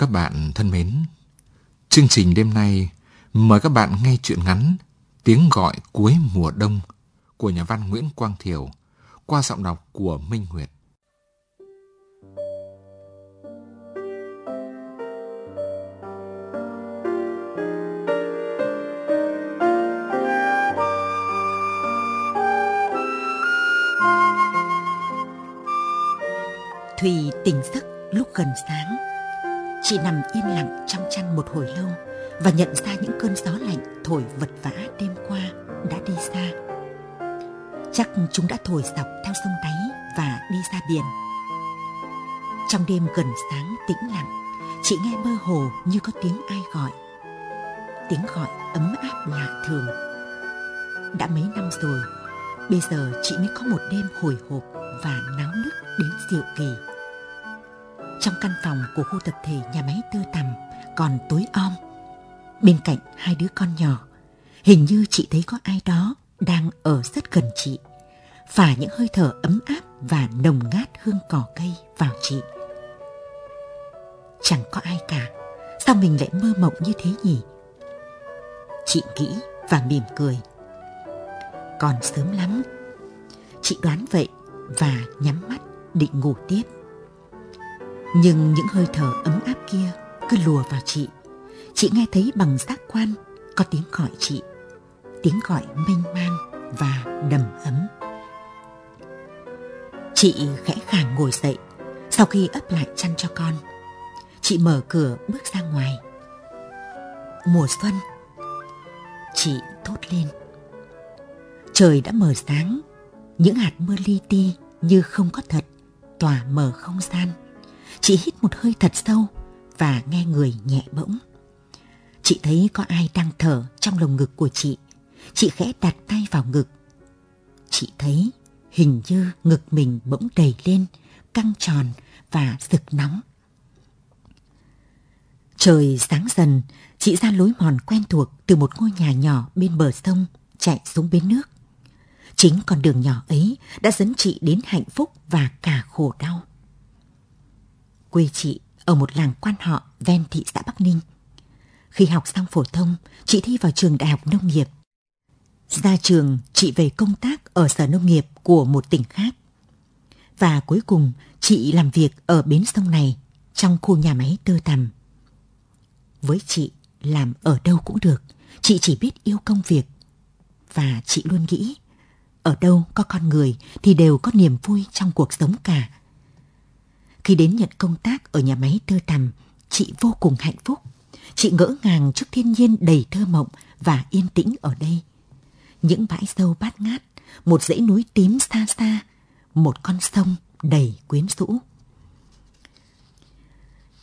Các bạn thân mến, chương trình đêm nay mời các bạn nghe chuyện ngắn Tiếng gọi cuối mùa đông của nhà văn Nguyễn Quang Thiều qua giọng đọc của Minh Nguyệt. Thùy tỉnh giấc lúc gần sáng. Chị nằm yên lặng trong chăn một hồi lâu và nhận ra những cơn gió lạnh thổi vật vã đêm qua đã đi xa. Chắc chúng đã thổi dọc theo sông đáy và đi ra biển. Trong đêm gần sáng tĩnh lặng, chị nghe mơ hồ như có tiếng ai gọi. Tiếng gọi ấm áp lạ thường. Đã mấy năm rồi, bây giờ chị mới có một đêm hồi hộp và náo nức đến diệu kỳ. Trong căn phòng của khu tập thể nhà máy tư tầm còn tối om. Bên cạnh hai đứa con nhỏ, hình như chị thấy có ai đó đang ở rất gần chị. Phả những hơi thở ấm áp và nồng ngát hương cỏ cây vào chị. Chẳng có ai cả, sao mình lại mơ mộng như thế nhỉ? Chị nghĩ và mỉm cười. Còn sớm lắm. Chị đoán vậy và nhắm mắt định ngủ tiếp. Nhưng những hơi thở ấm áp kia cứ lùa vào chị. Chị nghe thấy bằng giác quan có tiếng gọi chị. Tiếng gọi mênh mang và đầm ấm. Chị khẽ khàng ngồi dậy sau khi ấp lại chăn cho con. Chị mở cửa bước ra ngoài. Mùa xuân. Chị thốt lên. Trời đã mờ sáng, những hạt mưa li ti như không có thật, tỏa mở không gian Chị hít một hơi thật sâu và nghe người nhẹ bỗng. Chị thấy có ai đang thở trong lồng ngực của chị. Chị khẽ đặt tay vào ngực. Chị thấy hình như ngực mình bỗng đầy lên, căng tròn và rực nóng. Trời sáng dần, chị ra lối mòn quen thuộc từ một ngôi nhà nhỏ bên bờ sông chạy xuống bến nước. Chính con đường nhỏ ấy đã dẫn chị đến hạnh phúc và cả khổ đau. Quê chị ở một làng quan họ ven thị xã Bắc Ninh. Khi học xong phổ thông, chị thi vào trường đại học nông nghiệp. Ra trường, chị về công tác ở sở nông nghiệp của một tỉnh khác. Và cuối cùng, chị làm việc ở bến sông này, trong khu nhà máy tơ tằm. Với chị, làm ở đâu cũng được, chị chỉ biết yêu công việc. Và chị luôn nghĩ, ở đâu có con người thì đều có niềm vui trong cuộc sống cả khi đến nhận công tác ở nhà máy tơ tằm, chị vô cùng hạnh phúc. Chị ngỡ ngàng trước thiên nhiên đầy thơ mộng và yên tĩnh ở đây. Những bãi sâu bát ngát, một dãy núi tím xa xa, một con sông đầy quyến rũ.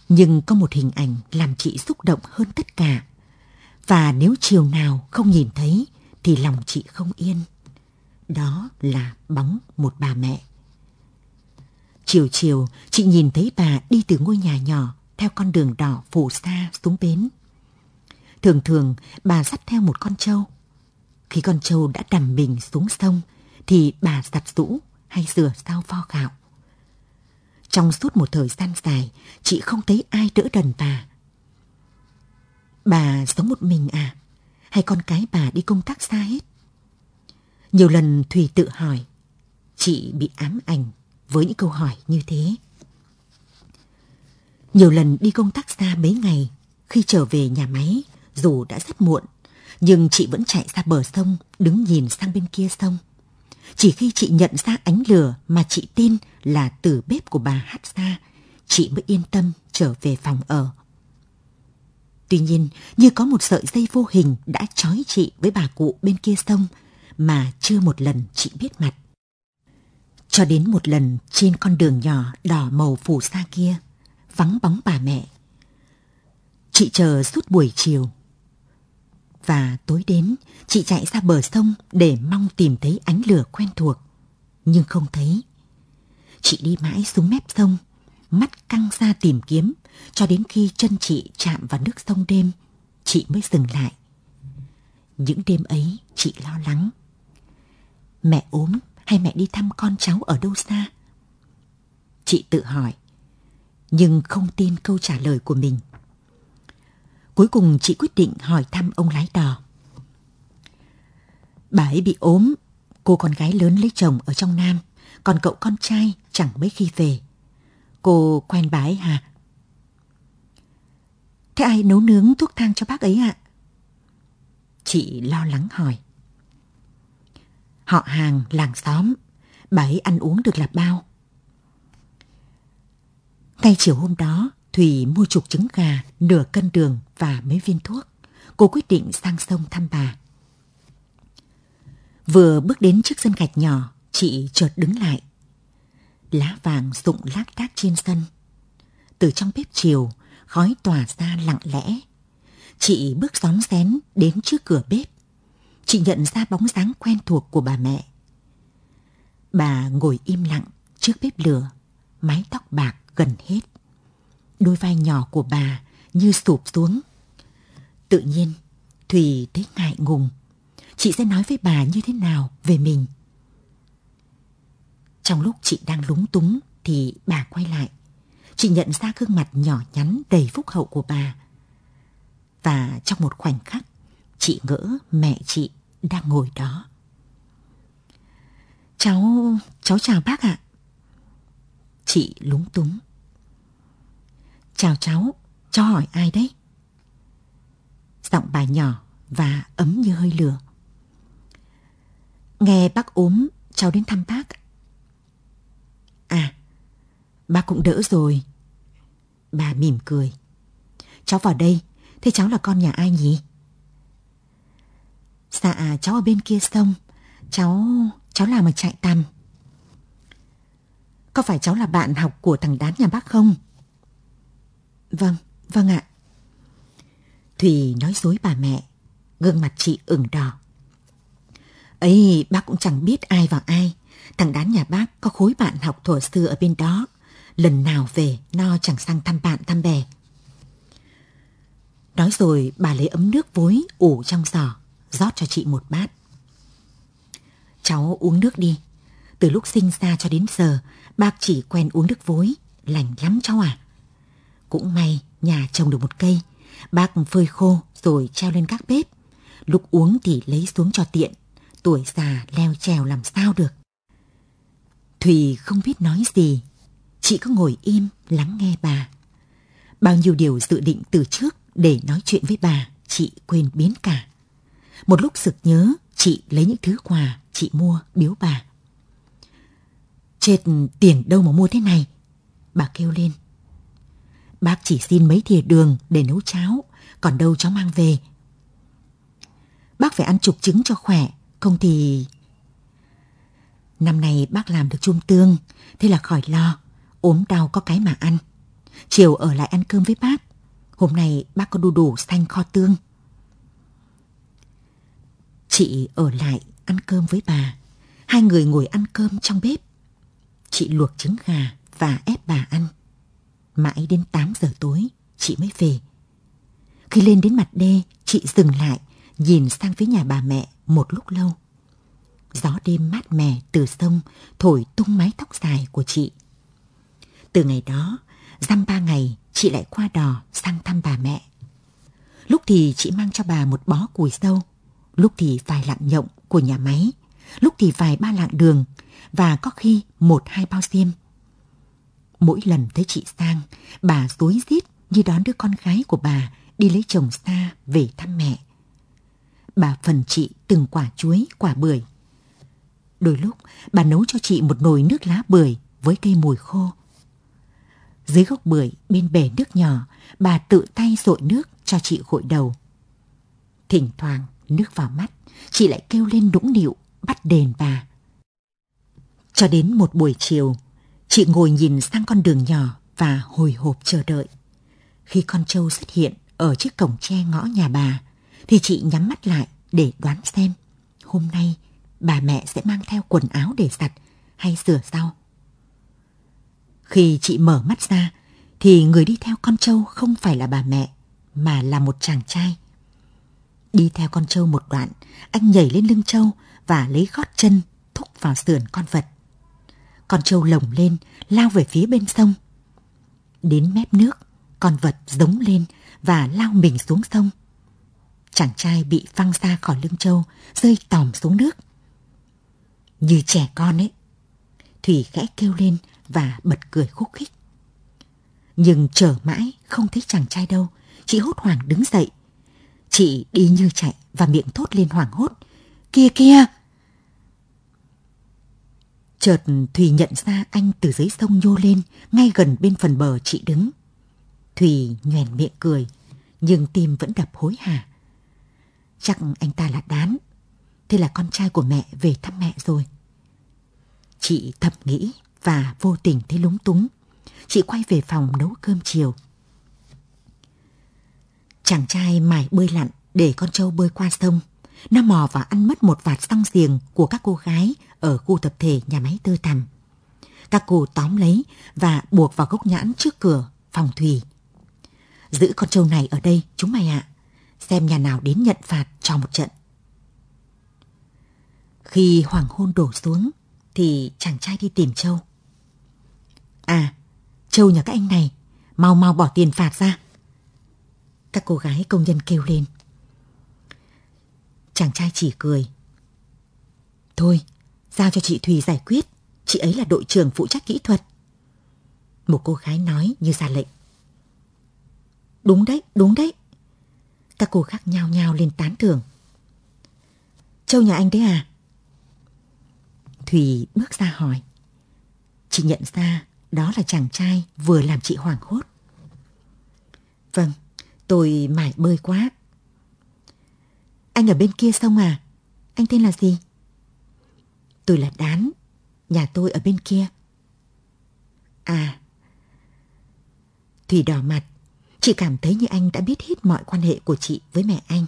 Nhưng có một hình ảnh làm chị xúc động hơn tất cả. Và nếu chiều nào không nhìn thấy thì lòng chị không yên. Đó là bóng một bà mẹ. Chiều chiều, chị nhìn thấy bà đi từ ngôi nhà nhỏ theo con đường đỏ phủ xa xuống bến. Thường thường, bà dắt theo một con trâu. Khi con trâu đã đầm mình xuống sông, thì bà giặt rũ hay rửa sao vo gạo. Trong suốt một thời gian dài, chị không thấy ai đỡ đần bà. Bà sống một mình à? Hay con cái bà đi công tác xa hết? Nhiều lần Thùy tự hỏi, chị bị ám ảnh với những câu hỏi như thế. Nhiều lần đi công tác xa mấy ngày, khi trở về nhà máy, dù đã rất muộn, nhưng chị vẫn chạy ra bờ sông, đứng nhìn sang bên kia sông. Chỉ khi chị nhận ra ánh lửa mà chị tin là từ bếp của bà hát ra, chị mới yên tâm trở về phòng ở. Tuy nhiên, như có một sợi dây vô hình đã trói chị với bà cụ bên kia sông mà chưa một lần chị biết mặt. Cho đến một lần trên con đường nhỏ đỏ màu phủ xa kia, vắng bóng bà mẹ. Chị chờ suốt buổi chiều. Và tối đến, chị chạy ra bờ sông để mong tìm thấy ánh lửa quen thuộc, nhưng không thấy. Chị đi mãi xuống mép sông, mắt căng ra tìm kiếm, cho đến khi chân chị chạm vào nước sông đêm, chị mới dừng lại. Những đêm ấy, chị lo lắng. Mẹ ốm hay mẹ đi thăm con cháu ở đâu xa? Chị tự hỏi, nhưng không tin câu trả lời của mình. Cuối cùng chị quyết định hỏi thăm ông lái đò. Bà ấy bị ốm, cô con gái lớn lấy chồng ở trong Nam, còn cậu con trai chẳng mấy khi về. Cô quen bà ấy hả? Thế ai nấu nướng thuốc thang cho bác ấy ạ? Chị lo lắng hỏi. Họ hàng, làng xóm, bà ấy ăn uống được là bao. Ngay chiều hôm đó, Thủy mua chục trứng gà, nửa cân đường và mấy viên thuốc. Cô quyết định sang sông thăm bà. Vừa bước đến trước sân gạch nhỏ, chị chợt đứng lại. Lá vàng rụng lác đác trên sân. Từ trong bếp chiều, khói tỏa ra lặng lẽ. Chị bước xóm xén đến trước cửa bếp. Chị nhận ra bóng dáng quen thuộc của bà mẹ. Bà ngồi im lặng trước bếp lửa, mái tóc bạc gần hết. Đôi vai nhỏ của bà như sụp xuống. Tự nhiên, Thùy thấy ngại ngùng. Chị sẽ nói với bà như thế nào về mình? Trong lúc chị đang lúng túng thì bà quay lại. Chị nhận ra gương mặt nhỏ nhắn đầy phúc hậu của bà. Và trong một khoảnh khắc, chị ngỡ mẹ chị đang ngồi đó. Cháu, cháu chào bác ạ. Chị lúng túng. Chào cháu, cháu hỏi ai đấy? Giọng bà nhỏ và ấm như hơi lửa. Nghe bác ốm, cháu đến thăm bác. À, bác cũng đỡ rồi. Bà mỉm cười. Cháu vào đây, thế cháu là con nhà ai nhỉ? Dạ, cháu ở bên kia sông. Cháu, cháu làm ở trại tằm. Có phải cháu là bạn học của thằng đán nhà bác không? Vâng, vâng ạ. Thùy nói dối bà mẹ, gương mặt chị ửng đỏ. Ấy, bác cũng chẳng biết ai vào ai. Thằng đán nhà bác có khối bạn học thuở xưa ở bên đó. Lần nào về, no chẳng sang thăm bạn thăm bè. Nói rồi bà lấy ấm nước vối ủ trong giỏ, rót cho chị một bát. Cháu uống nước đi. Từ lúc sinh ra cho đến giờ, bác chỉ quen uống nước vối, lành lắm cháu à. Cũng may nhà trồng được một cây, bác phơi khô rồi treo lên các bếp. Lúc uống thì lấy xuống cho tiện, tuổi già leo trèo làm sao được. Thùy không biết nói gì, chị cứ ngồi im lắng nghe bà. Bao nhiêu điều dự định từ trước để nói chuyện với bà, chị quên biến cả. Một lúc sực nhớ, chị lấy những thứ quà chị mua biếu bà. Chết tiền đâu mà mua thế này? Bà kêu lên. Bác chỉ xin mấy thìa đường để nấu cháo, còn đâu cháu mang về. Bác phải ăn chục trứng cho khỏe, không thì... Năm nay bác làm được chung tương, thế là khỏi lo, ốm đau có cái mà ăn. Chiều ở lại ăn cơm với bác, hôm nay bác có đu đủ xanh kho tương. Chị ở lại ăn cơm với bà, hai người ngồi ăn cơm trong bếp. Chị luộc trứng gà và ép bà ăn. Mãi đến 8 giờ tối, chị mới về. Khi lên đến mặt đê, chị dừng lại, nhìn sang phía nhà bà mẹ một lúc lâu. Gió đêm mát mẻ từ sông thổi tung mái tóc dài của chị. Từ ngày đó, dăm ba ngày chị lại qua đò sang thăm bà mẹ. Lúc thì chị mang cho bà một bó củi sâu, lúc thì vài lạng nhộng của nhà máy, lúc thì vài ba lạng đường và có khi một hai bao xiêm. Mỗi lần thấy chị sang, bà rối rít như đón đứa con gái của bà đi lấy chồng xa về thăm mẹ. Bà phần chị từng quả chuối, quả bưởi. Đôi lúc bà nấu cho chị một nồi nước lá bưởi với cây mùi khô. Dưới gốc bưởi bên bể nước nhỏ, bà tự tay rội nước cho chị gội đầu. Thỉnh thoảng nước vào mắt, chị lại kêu lên nũng nịu bắt đền bà. Cho đến một buổi chiều, chị ngồi nhìn sang con đường nhỏ và hồi hộp chờ đợi. Khi con trâu xuất hiện ở chiếc cổng tre ngõ nhà bà, thì chị nhắm mắt lại để đoán xem hôm nay bà mẹ sẽ mang theo quần áo để giặt hay sửa rau. Khi chị mở mắt ra, thì người đi theo con trâu không phải là bà mẹ, mà là một chàng trai. Đi theo con trâu một đoạn, anh nhảy lên lưng trâu và lấy gót chân thúc vào sườn con vật. Con trâu lồng lên, lao về phía bên sông. Đến mép nước, con vật giống lên và lao mình xuống sông. Chàng trai bị văng ra khỏi lưng trâu, rơi tòm xuống nước. Như trẻ con ấy. Thủy khẽ kêu lên và bật cười khúc khích. Nhưng chờ mãi không thấy chàng trai đâu, chị hốt hoảng đứng dậy. Chị đi như chạy và miệng thốt lên hoảng hốt. Kia kia! Chợt Thùy nhận ra anh từ dưới sông nhô lên, ngay gần bên phần bờ chị đứng. Thùy nhoèn miệng cười, nhưng tim vẫn đập hối hả. Chắc anh ta là đán. Thế là con trai của mẹ về thăm mẹ rồi. Chị thầm nghĩ và vô tình thấy lúng túng. Chị quay về phòng nấu cơm chiều. Chàng trai mải bơi lặn để con trâu bơi qua sông. Nó mò và ăn mất một vạt xăng giềng của các cô gái ở khu tập thể nhà máy tơ tằm. Các cô tóm lấy và buộc vào gốc nhãn trước cửa phòng thủy. Giữ con trâu này ở đây chúng mày ạ. Xem nhà nào đến nhận phạt cho một trận. Khi hoàng hôn đổ xuống thì chàng trai đi tìm trâu. À, trâu nhà các anh này, mau mau bỏ tiền phạt ra. Các cô gái công nhân kêu lên. Chàng trai chỉ cười. Thôi, giao cho chị Thùy giải quyết. Chị ấy là đội trưởng phụ trách kỹ thuật. Một cô gái nói như ra lệnh. Đúng đấy, đúng đấy. Các cô khác nhao nhao lên tán thưởng. Châu nhà anh đấy à? Thùy bước ra hỏi. Chị nhận ra đó là chàng trai vừa làm chị hoảng hốt. Vâng, tôi mải bơi quá. Anh ở bên kia sông à? Anh tên là gì? Tôi là Đán, nhà tôi ở bên kia. À. Thùy đỏ mặt, chị cảm thấy như anh đã biết hết mọi quan hệ của chị với mẹ anh.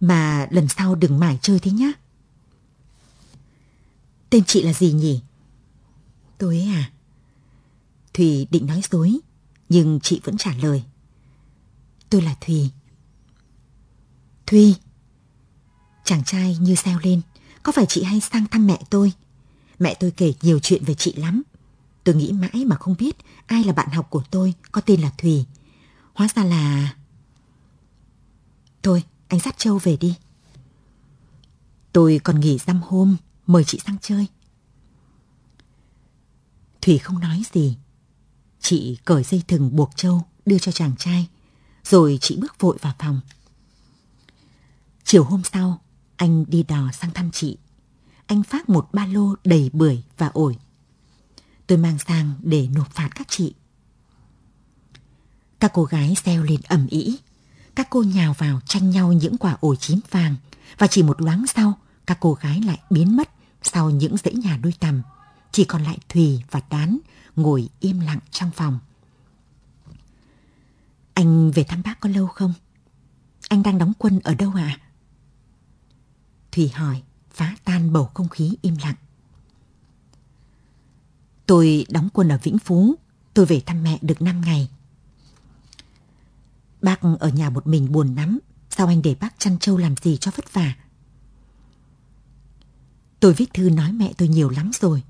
Mà lần sau đừng mải chơi thế nhá. Tên chị là gì nhỉ? Tôi ấy à? Thùy định nói dối, nhưng chị vẫn trả lời. Tôi là Thùy. Thùy. Chàng trai như sao lên. Có phải chị hay sang thăm mẹ tôi? Mẹ tôi kể nhiều chuyện về chị lắm. Tôi nghĩ mãi mà không biết ai là bạn học của tôi có tên là Thùy. Hóa ra là... Thôi, anh dắt Châu về đi. Tôi còn nghỉ dăm hôm, mời chị sang chơi. Thủy không nói gì. Chị cởi dây thừng buộc Châu đưa cho chàng trai, rồi chị bước vội vào phòng. Chiều hôm sau, anh đi đò sang thăm chị. Anh phát một ba lô đầy bưởi và ổi. Tôi mang sang để nộp phạt các chị. Các cô gái reo lên ầm ĩ. Các cô nhào vào tranh nhau những quả ổi chín vàng và chỉ một loáng sau, các cô gái lại biến mất sau những dãy nhà đôi tằm. Chỉ còn lại Thùy và Đán ngồi im lặng trong phòng. Anh về thăm bác có lâu không? Anh đang đóng quân ở đâu ạ? À? Thùy hỏi, phá tan bầu không khí im lặng. Tôi đóng quân ở Vĩnh Phú, tôi về thăm mẹ được 5 ngày. Bác ở nhà một mình buồn lắm, sao anh để bác chăn trâu làm gì cho vất vả? Tôi viết thư nói mẹ tôi nhiều lắm rồi,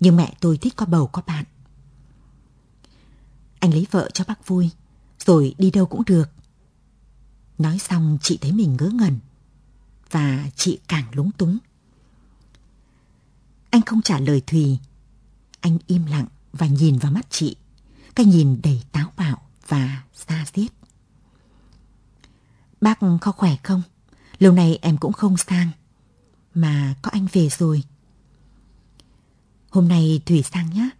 nhưng mẹ tôi thích có bầu có bạn. Anh lấy vợ cho bác vui, rồi đi đâu cũng được. Nói xong, chị thấy mình ngớ ngẩn và chị càng lúng túng. Anh không trả lời Thùy. Anh im lặng và nhìn vào mắt chị. Cái nhìn đầy táo bạo và xa xiết. Bác có khỏe không? Lâu nay em cũng không sang. Mà có anh về rồi. Hôm nay Thủy sang nhé.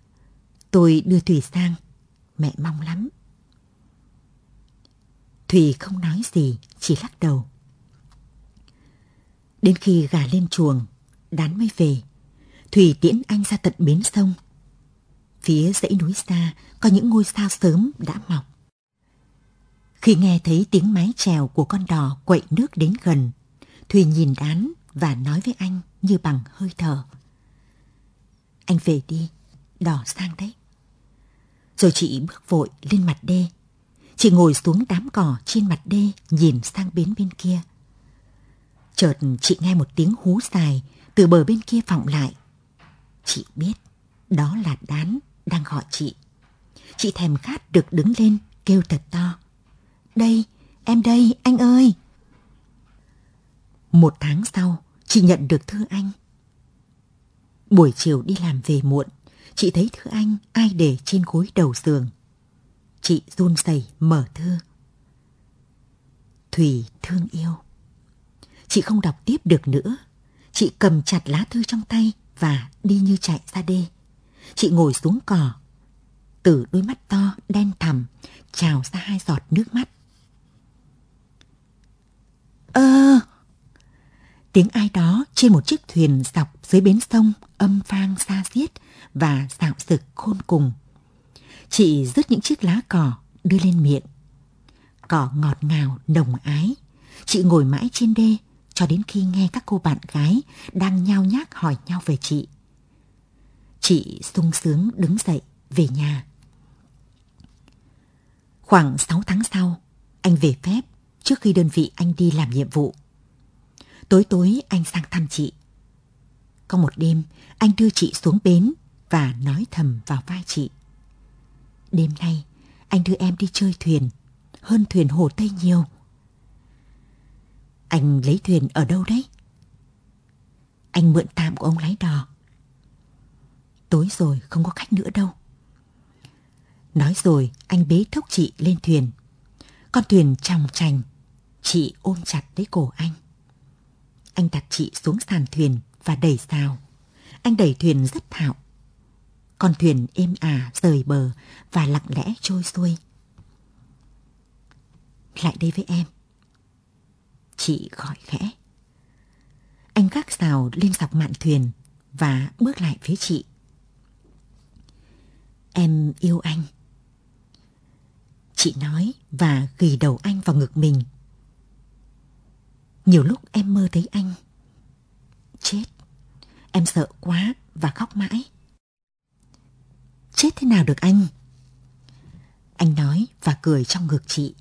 Tôi đưa Thủy sang. Mẹ mong lắm. Thùy không nói gì, chỉ lắc đầu. Đến khi gà lên chuồng, đán mới về. Thùy tiễn anh ra tận bến sông. Phía dãy núi xa có những ngôi sao sớm đã mọc. Khi nghe thấy tiếng mái chèo của con đò quậy nước đến gần, Thùy nhìn đán và nói với anh như bằng hơi thở. Anh về đi, đò sang đấy. Rồi chị bước vội lên mặt đê. Chị ngồi xuống đám cỏ trên mặt đê nhìn sang bến bên kia. Chợt chị nghe một tiếng hú dài từ bờ bên kia vọng lại. Chị biết đó là đán đang gọi chị. Chị thèm khát được đứng lên kêu thật to. đây, em đây, anh ơi. Một tháng sau, chị nhận được thư anh. Buổi chiều đi làm về muộn, chị thấy thư anh ai để trên gối đầu giường. Chị run rẩy mở thư. Thùy thương yêu. Chị không đọc tiếp được nữa. Chị cầm chặt lá thư trong tay và đi như chạy ra đê. Chị ngồi xuống cỏ. Từ đôi mắt to, đen thẳm, trào ra hai giọt nước mắt. Ơ! tiếng ai đó trên một chiếc thuyền dọc dưới bến sông âm vang xa xiết và dạo sực khôn cùng. Chị rứt những chiếc lá cỏ đưa lên miệng. Cỏ ngọt ngào, nồng ái. Chị ngồi mãi trên đê cho đến khi nghe các cô bạn gái đang nhao nhác hỏi nhau về chị. Chị sung sướng đứng dậy về nhà. Khoảng 6 tháng sau, anh về phép trước khi đơn vị anh đi làm nhiệm vụ. Tối tối anh sang thăm chị. Có một đêm, anh đưa chị xuống bến và nói thầm vào vai chị. Đêm nay, anh đưa em đi chơi thuyền, hơn thuyền Hồ Tây nhiều. Anh lấy thuyền ở đâu đấy? Anh mượn tạm của ông lái đò. Tối rồi không có khách nữa đâu. Nói rồi anh bế thốc chị lên thuyền. Con thuyền tròng trành, chị ôm chặt lấy cổ anh. Anh đặt chị xuống sàn thuyền và đẩy xào. Anh đẩy thuyền rất thạo. Con thuyền êm ả, rời bờ và lặng lẽ trôi xuôi. Lại đây với em. Chị gọi khẽ. Anh gác xào lên dọc mạn thuyền và bước lại phía chị. Em yêu anh. Chị nói và ghi đầu anh vào ngực mình. Nhiều lúc em mơ thấy anh. Chết. Em sợ quá và khóc mãi. Chết thế nào được anh? Anh nói và cười trong ngực chị.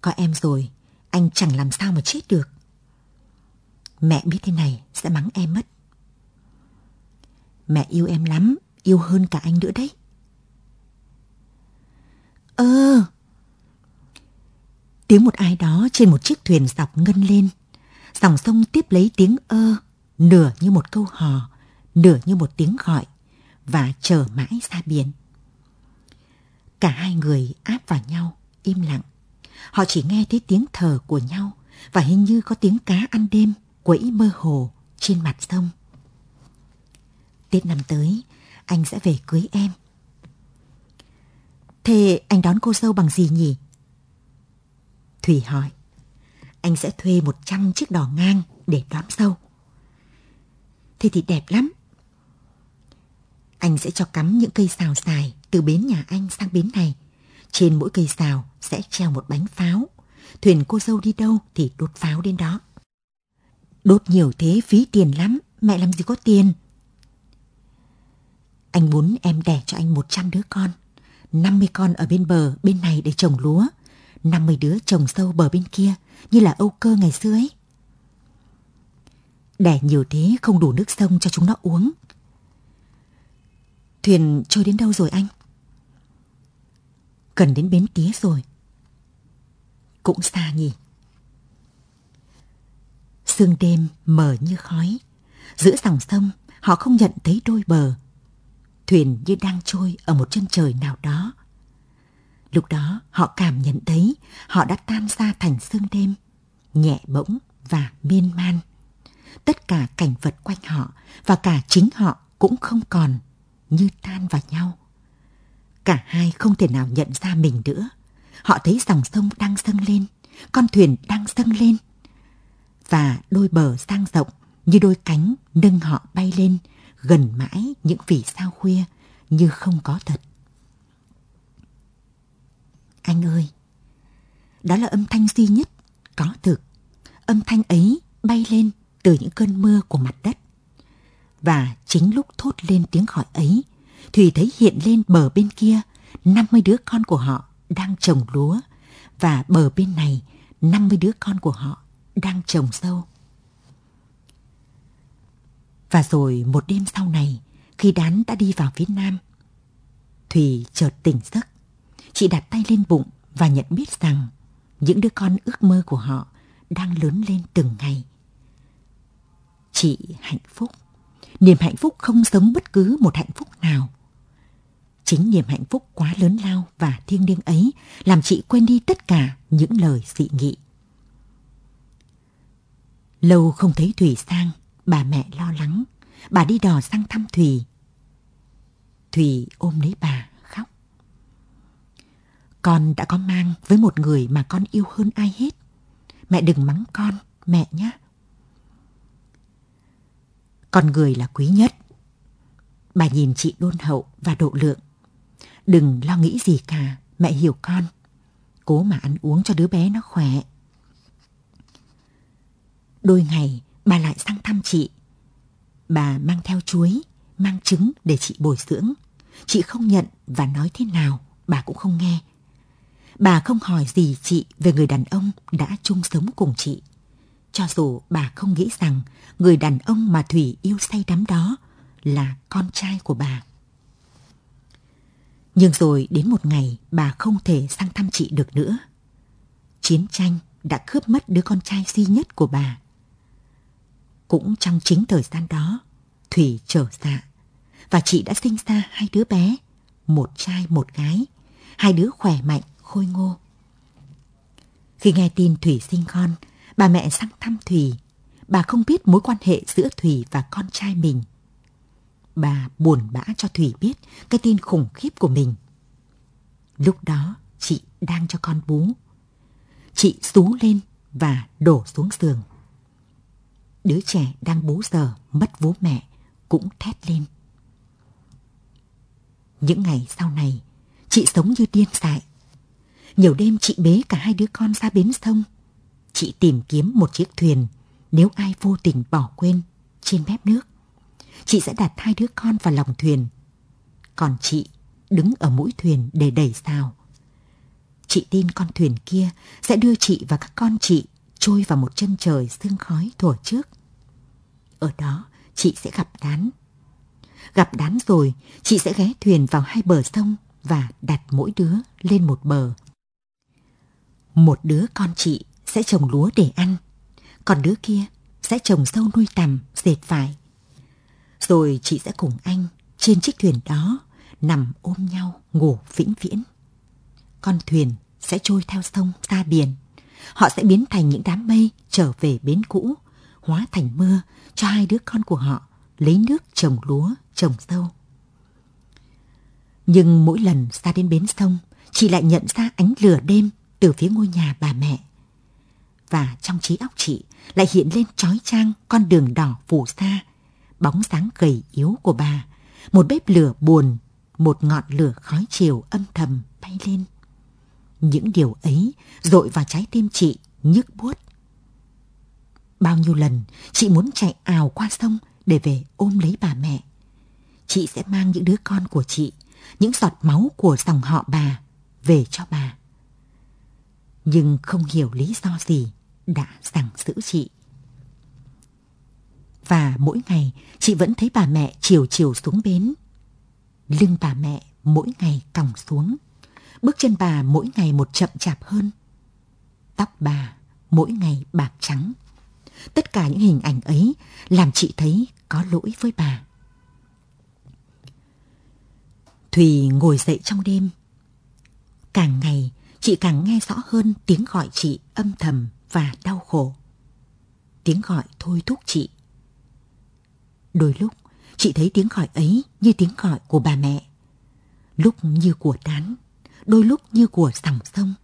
Có em rồi, anh chẳng làm sao mà chết được. Mẹ biết thế này sẽ mắng em mất. Mẹ yêu em lắm, yêu hơn cả anh nữa đấy. Ơ! Tiếng một ai đó trên một chiếc thuyền dọc ngân lên. Dòng sông tiếp lấy tiếng ơ, nửa như một câu hò, nửa như một tiếng gọi, và chờ mãi ra biển. Cả hai người áp vào nhau, im lặng. Họ chỉ nghe thấy tiếng thở của nhau và hình như có tiếng cá ăn đêm quẫy mơ hồ trên mặt sông. Tết năm tới, anh sẽ về cưới em. Thế anh đón cô dâu bằng gì nhỉ? Thủy hỏi. Anh sẽ thuê 100 chiếc đò ngang để đón dâu. Thế thì đẹp lắm. Anh sẽ cho cắm những cây xào xài từ bến nhà anh sang bến này. Trên mỗi cây xào sẽ treo một bánh pháo. Thuyền cô dâu đi đâu thì đốt pháo đến đó. Đốt nhiều thế phí tiền lắm, mẹ làm gì có tiền. Anh muốn em đẻ cho anh 100 đứa con. 50 con ở bên bờ bên này để trồng lúa. 50 đứa trồng sâu bờ bên kia như là Âu cơ ngày xưa ấy. Đẻ nhiều thế không đủ nước sông cho chúng nó uống. Thuyền trôi đến đâu rồi anh? Cần đến bến tía rồi. Cũng xa nhỉ. Sương đêm mờ như khói. Giữa dòng sông họ không nhận thấy đôi bờ. Thuyền như đang trôi ở một chân trời nào đó. Lúc đó họ cảm nhận thấy họ đã tan ra thành sương đêm, nhẹ bỗng và miên man. Tất cả cảnh vật quanh họ và cả chính họ cũng không còn như tan vào nhau. Cả hai không thể nào nhận ra mình nữa. Họ thấy dòng sông đang dâng lên, con thuyền đang dâng lên. Và đôi bờ sang rộng như đôi cánh nâng họ bay lên gần mãi những vì sao khuya như không có thật. Anh ơi, đó là âm thanh duy nhất có thực. Âm thanh ấy bay lên từ những cơn mưa của mặt đất. Và chính lúc thốt lên tiếng gọi ấy, Thủy thấy hiện lên bờ bên kia 50 đứa con của họ đang trồng lúa và bờ bên này 50 đứa con của họ đang trồng sâu. Và rồi một đêm sau này, khi đán đã đi vào phía nam, Thủy chợt tỉnh giấc. Chị đặt tay lên bụng và nhận biết rằng những đứa con ước mơ của họ đang lớn lên từng ngày. Chị hạnh phúc. Niềm hạnh phúc không giống bất cứ một hạnh phúc nào. Chính niềm hạnh phúc quá lớn lao và thiêng liêng ấy làm chị quên đi tất cả những lời dị nghị. Lâu không thấy Thủy sang, bà mẹ lo lắng. Bà đi đò sang thăm Thủy. Thủy ôm lấy bà, khóc. Con đã có mang với một người mà con yêu hơn ai hết. Mẹ đừng mắng con, mẹ nhé. Con người là quý nhất. Bà nhìn chị đôn hậu và độ lượng. Đừng lo nghĩ gì cả, mẹ hiểu con. Cố mà ăn uống cho đứa bé nó khỏe. Đôi ngày, bà lại sang thăm chị. Bà mang theo chuối, mang trứng để chị bồi dưỡng. Chị không nhận và nói thế nào, bà cũng không nghe. Bà không hỏi gì chị về người đàn ông đã chung sống cùng chị. Cho dù bà không nghĩ rằng người đàn ông mà Thủy yêu say đắm đó là con trai của bà. Nhưng rồi đến một ngày bà không thể sang thăm chị được nữa. Chiến tranh đã cướp mất đứa con trai duy nhất của bà. Cũng trong chính thời gian đó, Thủy trở dạ và chị đã sinh ra hai đứa bé, một trai một gái, hai đứa khỏe mạnh, khôi ngô. Khi nghe tin Thủy sinh con, bà mẹ sang thăm Thủy. Bà không biết mối quan hệ giữa Thủy và con trai mình. Bà buồn bã cho Thủy biết cái tin khủng khiếp của mình. Lúc đó chị đang cho con bú. Chị rú lên và đổ xuống giường. Đứa trẻ đang bú giờ mất vú mẹ cũng thét lên. Những ngày sau này, chị sống như điên dại. Nhiều đêm chị bế cả hai đứa con ra bến sông. Chị tìm kiếm một chiếc thuyền nếu ai vô tình bỏ quên trên mép nước. Chị sẽ đặt hai đứa con vào lòng thuyền. Còn chị đứng ở mũi thuyền để đẩy xào. Chị tin con thuyền kia sẽ đưa chị và các con chị trôi vào một chân trời sương khói thủa trước. Ở đó, chị sẽ gặp đán. Gặp đán rồi, chị sẽ ghé thuyền vào hai bờ sông và đặt mỗi đứa lên một bờ. Một đứa con chị sẽ trồng lúa để ăn, còn đứa kia sẽ trồng sâu nuôi tằm, dệt vải. Rồi chị sẽ cùng anh trên chiếc thuyền đó nằm ôm nhau ngủ vĩnh viễn. Con thuyền sẽ trôi theo sông ra biển. Họ sẽ biến thành những đám mây trở về bến cũ, hóa thành mưa cho hai đứa con của họ lấy nước trồng lúa, trồng dâu. Nhưng mỗi lần ra đến bến sông, chị lại nhận ra ánh lửa đêm từ phía ngôi nhà bà mẹ. Và trong trí óc chị lại hiện lên trói trang con đường đỏ phủ xa, bóng dáng gầy yếu của bà, một bếp lửa buồn, một ngọn lửa khói chiều âm thầm bay lên. Những điều ấy dội vào trái tim chị nhức buốt. Bao nhiêu lần chị muốn chạy ào qua sông để về ôm lấy bà mẹ. Chị sẽ mang những đứa con của chị, những giọt máu của dòng họ bà về cho bà. Nhưng không hiểu lý do gì đã giằng giữ chị. Và mỗi ngày chị vẫn thấy bà mẹ chiều chiều xuống bến. Lưng bà mẹ mỗi ngày còng xuống. Bước chân bà mỗi ngày một chậm chạp hơn. Tóc bà mỗi ngày bạc trắng. Tất cả những hình ảnh ấy làm chị thấy có lỗi với bà. Thùy ngồi dậy trong đêm. Càng ngày, chị càng nghe rõ hơn tiếng gọi chị âm thầm và đau khổ. Tiếng gọi thôi thúc chị. Đôi lúc, chị thấy tiếng gọi ấy như tiếng gọi của bà mẹ. Lúc như của đán, đôi lúc như của dòng sông.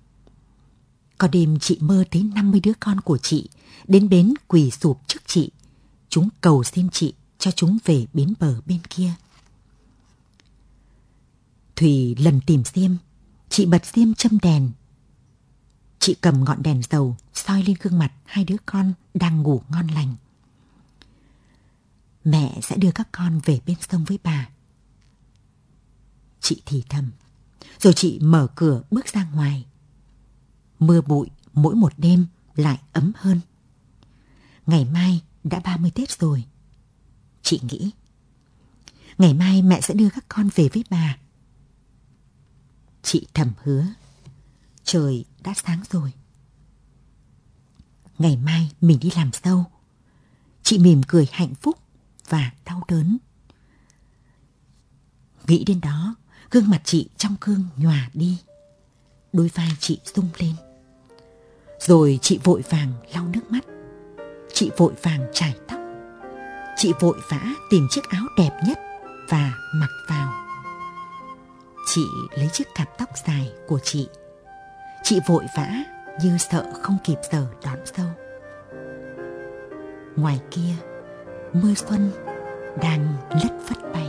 Có đêm chị mơ thấy 50 đứa con của chị đến bến quỳ sụp trước chị. Chúng cầu xin chị cho chúng về bến bờ bên kia. Thùy lần tìm xiêm, chị bật xiêm châm đèn. Chị cầm ngọn đèn dầu soi lên gương mặt hai đứa con đang ngủ ngon lành. Mẹ sẽ đưa các con về bên sông với bà. Chị thì thầm, rồi chị mở cửa bước ra ngoài. Mưa bụi mỗi một đêm lại ấm hơn. Ngày mai đã 30 Tết rồi. Chị nghĩ, ngày mai mẹ sẽ đưa các con về với bà. Chị thầm hứa, trời đã sáng rồi. Ngày mai mình đi làm sâu. Chị mỉm cười hạnh phúc và đau đớn. Nghĩ đến đó, gương mặt chị trong gương nhòa đi. Đôi vai chị rung lên. Rồi chị vội vàng lau nước mắt. Chị vội vàng chải tóc. Chị vội vã tìm chiếc áo đẹp nhất và mặc vào. Chị lấy chiếc cặp tóc dài của chị. Chị vội vã như sợ không kịp giờ đón dâu. Ngoài kia, mưa xuân đang lất phất bay.